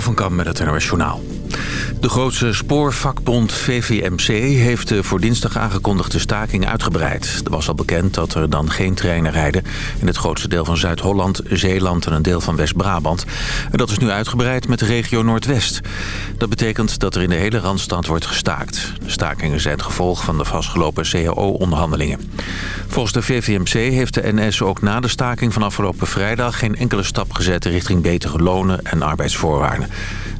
Van Kam met het NOS Journaal. De grootste spoorvakbond VVMC heeft de voor dinsdag aangekondigde staking uitgebreid. Er was al bekend dat er dan geen treinen rijden... in het grootste deel van Zuid-Holland, Zeeland en een deel van West-Brabant. En dat is nu uitgebreid met de regio Noordwest. Dat betekent dat er in de hele Randstad wordt gestaakt. De stakingen zijn het gevolg van de vastgelopen CAO-onderhandelingen. Volgens de VVMC heeft de NS ook na de staking van afgelopen vrijdag... geen enkele stap gezet richting betere lonen en arbeidsvoorwaarden.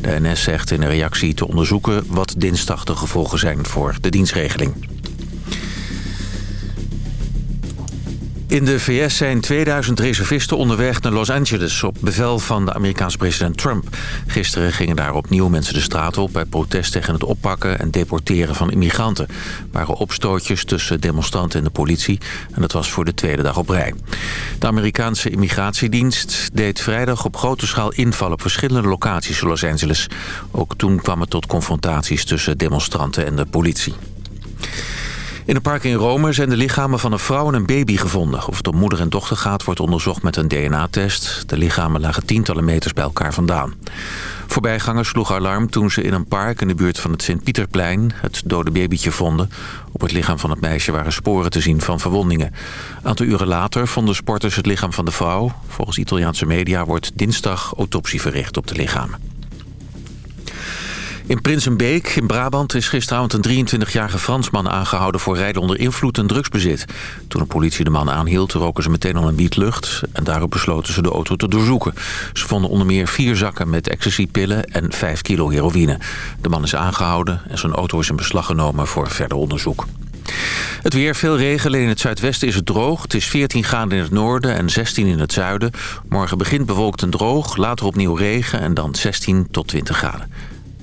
De NS zegt in een reactie te onderzoeken wat dinsdag de gevolgen zijn voor de dienstregeling. In de VS zijn 2000 reservisten onderweg naar Los Angeles... op bevel van de Amerikaanse president Trump. Gisteren gingen daar opnieuw mensen de straat op... bij protest tegen het oppakken en deporteren van immigranten. Er waren opstootjes tussen demonstranten en de politie... en dat was voor de tweede dag op rij. De Amerikaanse immigratiedienst deed vrijdag op grote schaal inval... op verschillende locaties in Los Angeles. Ook toen kwam het tot confrontaties tussen demonstranten en de politie. In een park in Rome zijn de lichamen van een vrouw en een baby gevonden. Of het om moeder en dochter gaat, wordt onderzocht met een DNA-test. De lichamen lagen tientallen meters bij elkaar vandaan. Voorbijgangers sloegen alarm toen ze in een park in de buurt van het Sint-Pieterplein... het dode babytje vonden. Op het lichaam van het meisje waren sporen te zien van verwondingen. Een aantal uren later vonden sporters het lichaam van de vrouw. Volgens Italiaanse media wordt dinsdag autopsie verricht op de lichamen. In Prinsenbeek in Brabant is gisteravond een 23-jarige Fransman aangehouden voor rijden onder invloed en drugsbezit. Toen de politie de man aanhield roken ze meteen al een biet lucht en daarop besloten ze de auto te doorzoeken. Ze vonden onder meer vier zakken met ecstasypillen en 5 kilo heroïne. De man is aangehouden en zijn auto is in beslag genomen voor verder onderzoek. Het weer, veel regen. In het zuidwesten is het droog. Het is 14 graden in het noorden en 16 in het zuiden. Morgen begint bewolkt en droog, later opnieuw regen en dan 16 tot 20 graden.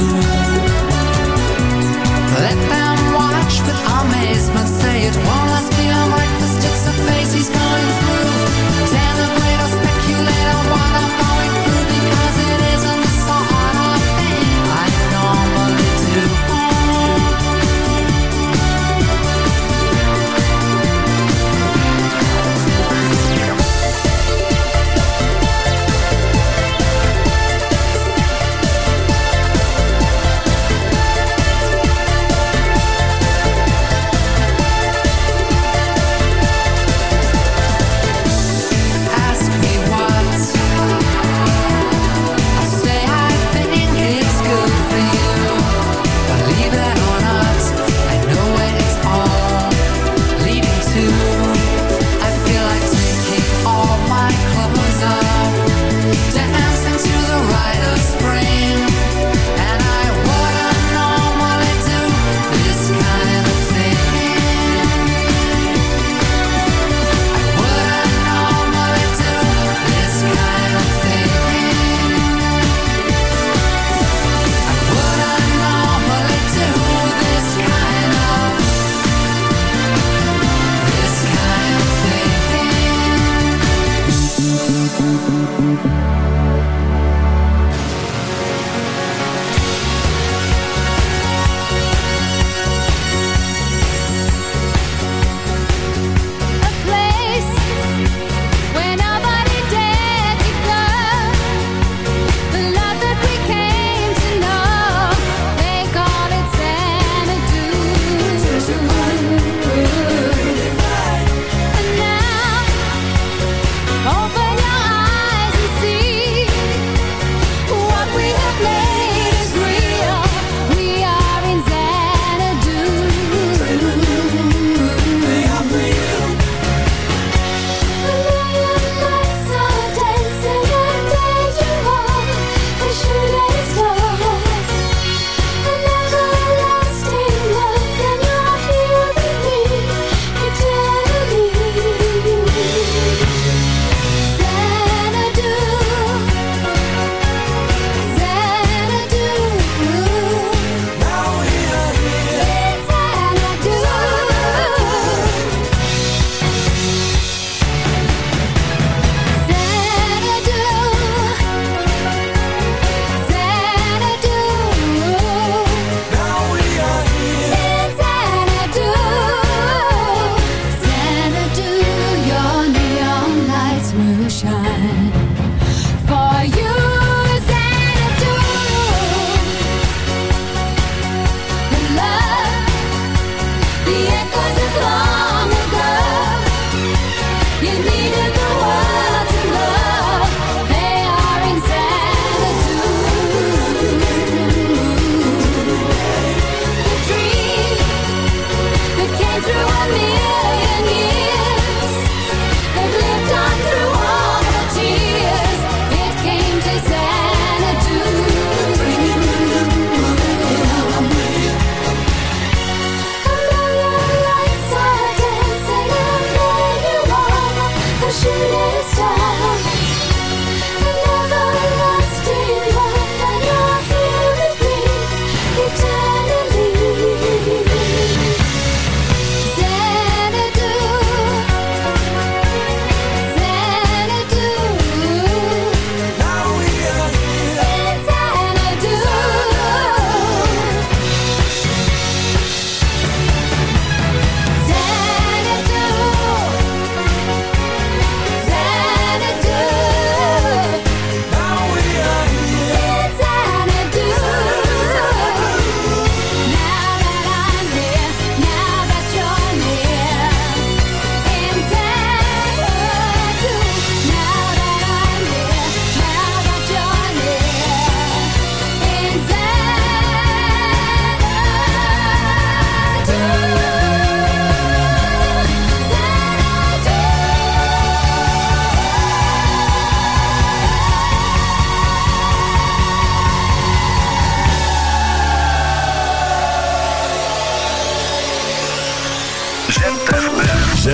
you.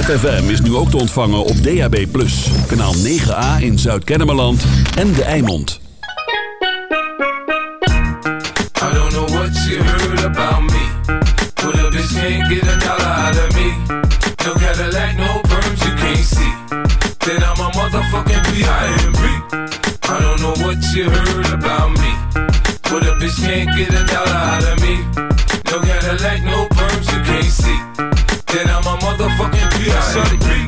ZFM is nu ook te ontvangen op DAB+. Kanaal 9A in Zuid-Kennemerland en De Eimond. I don't know what you heard about me. But a bitch can't get a dollar out of me. No Cadillac, no perms you can't see. Then I'm a motherfucking B.I.M.B. I don't know what you heard about me. But a bitch can't get a dollar out of me. No Cadillac, no perms you can't see. Motherfucking P.I.M.P.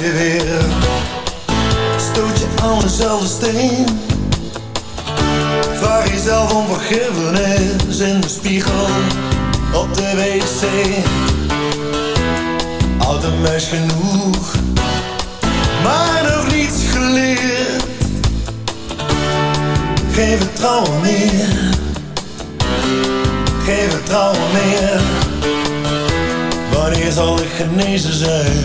je weer. Stoot je aan dezelfde steen. Vraag jezelf om vergiffenis in de spiegel op de wc. Oud en meis genoeg, maar nog niets geleerd. Geen vertrouwen meer, geen vertrouwen meer. Wanneer zal ik genezen zijn?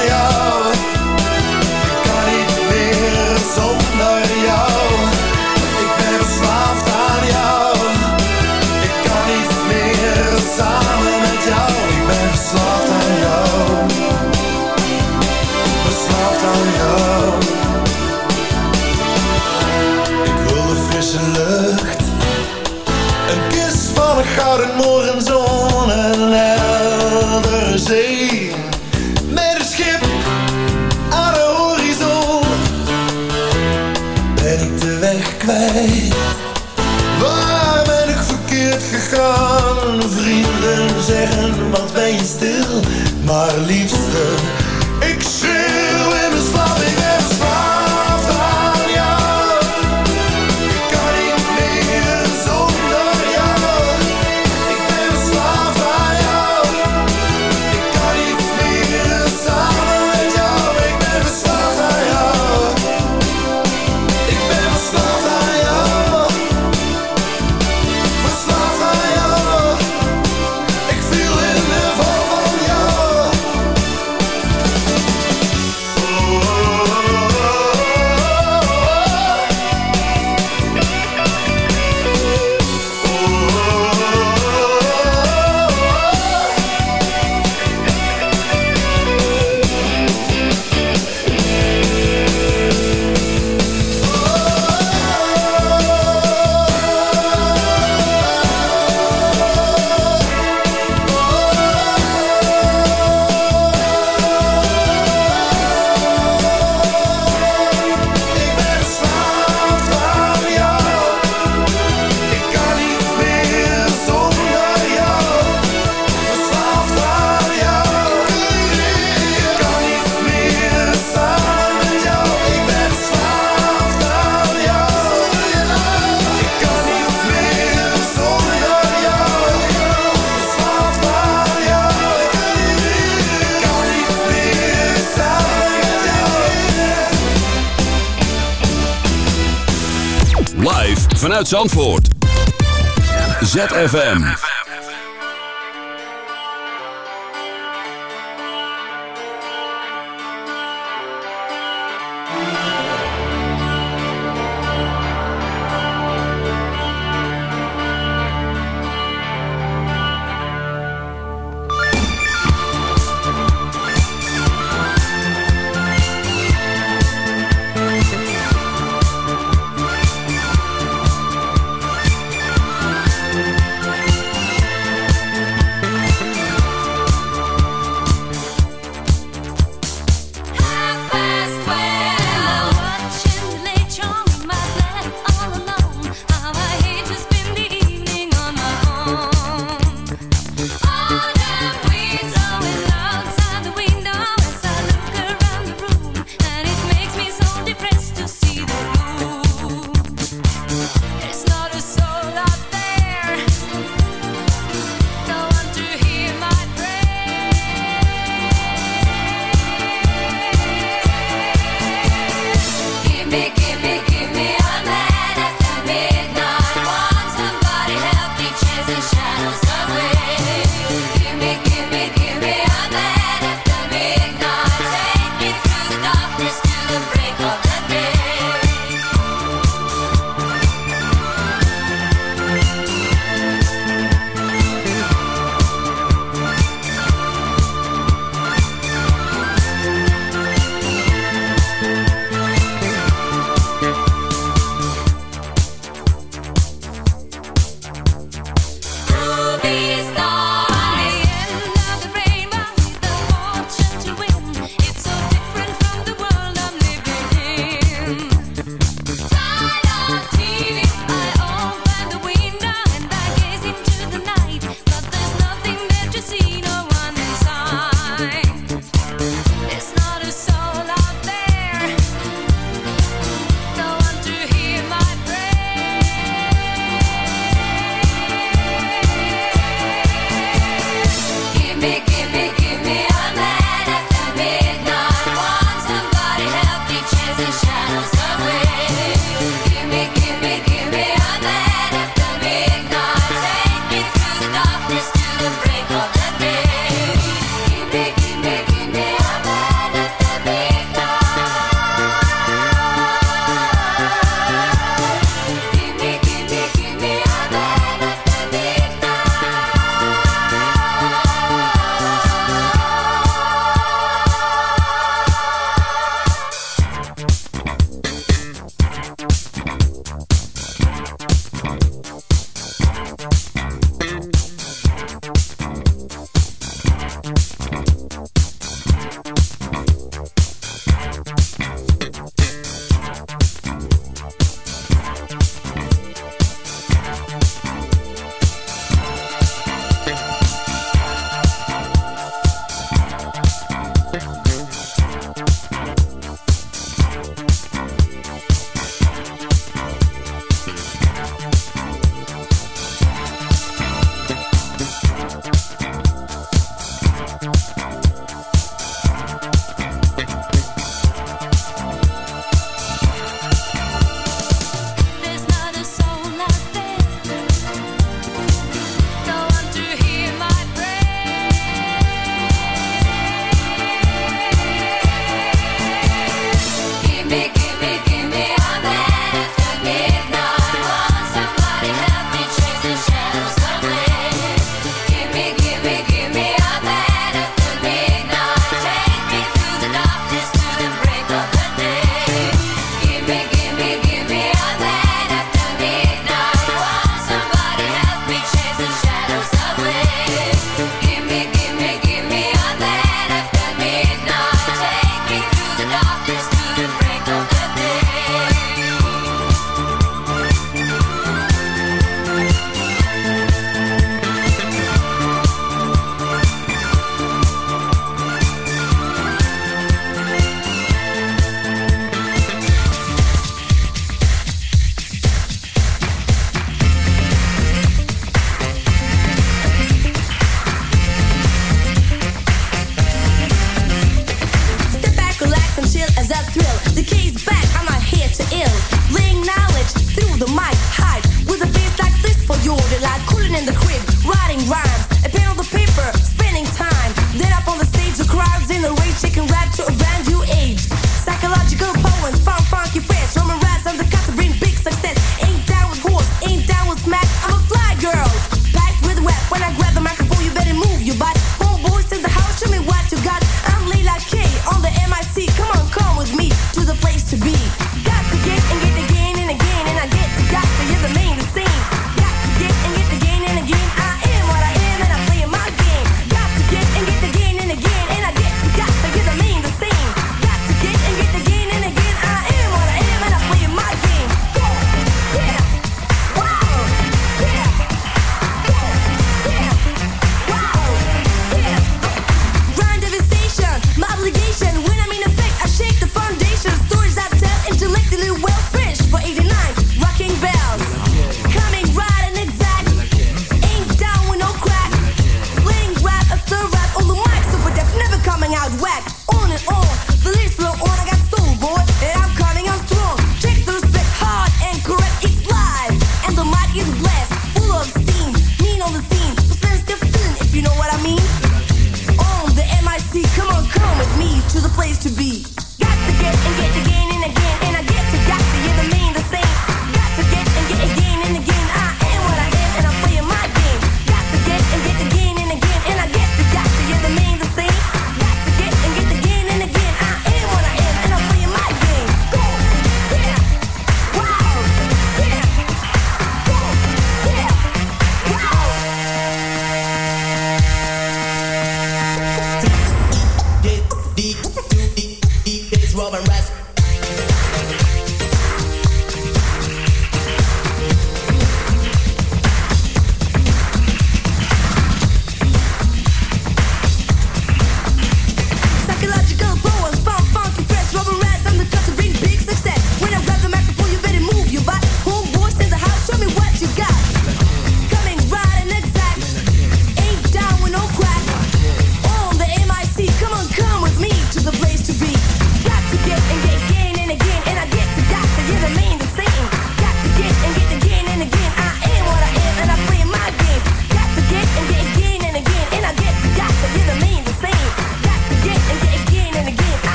gouden morgenzon en helder zee. Met een schip aan de horizon ben ik de weg kwijt. Waar ben ik verkeerd gegaan? Vrienden zeggen, wat ben je stil? Maar liefste... Zandvoort. ZFM.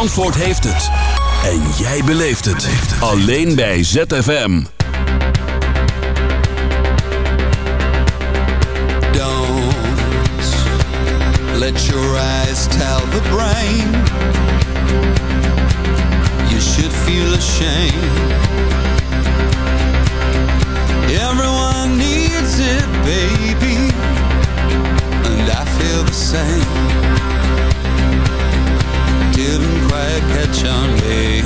Zandvoort heeft het. En jij beleeft het. Alleen bij ZFM. Don't let your eyes tell the brain. You should feel ashamed. Everyone needs it, baby. And I feel the same. catch on game.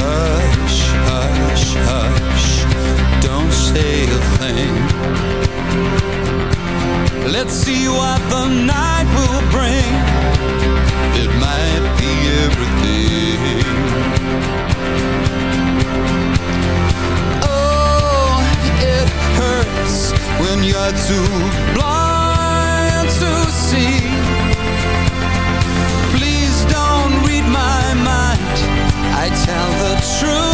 Hush, hush, hush, don't say a thing. Let's see what the night will bring. It might be everything. Oh, it hurts when you're too blind to see tell the truth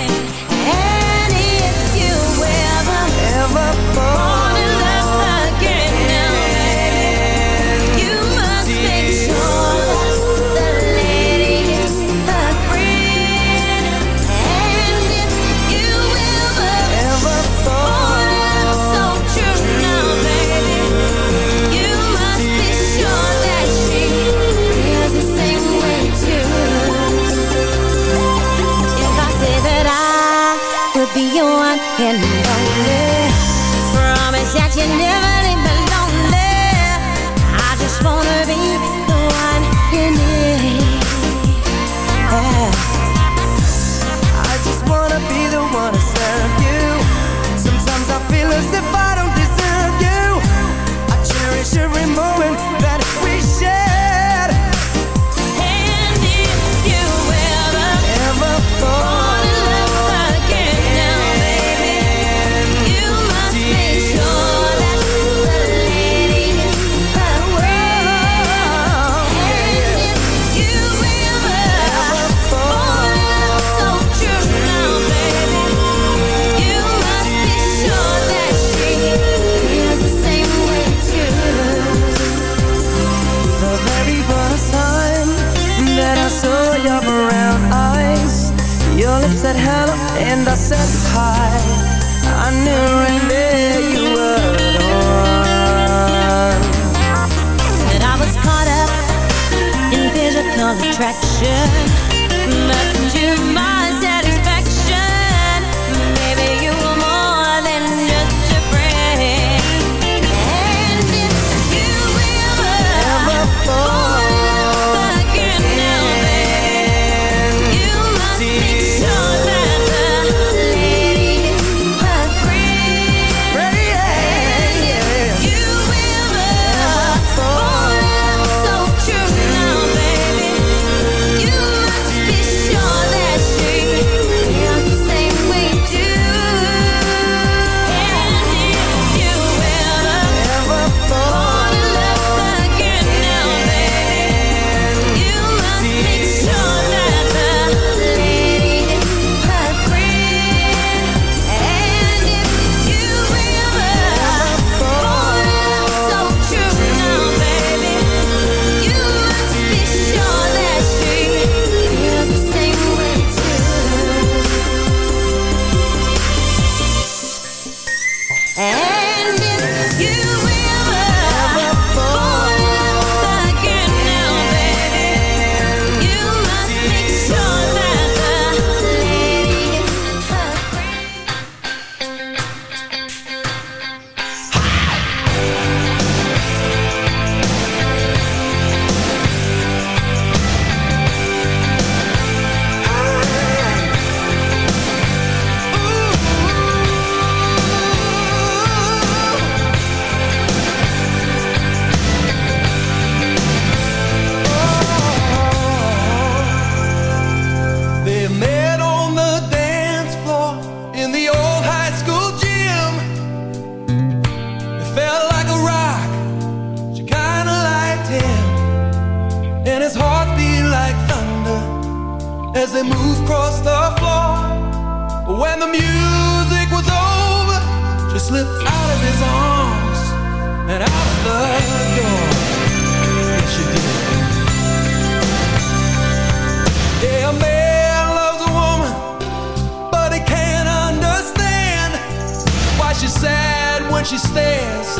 why she's sad when she stares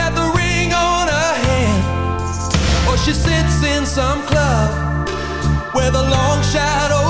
at the ring on her hand. Or she sits in some club where the long shadows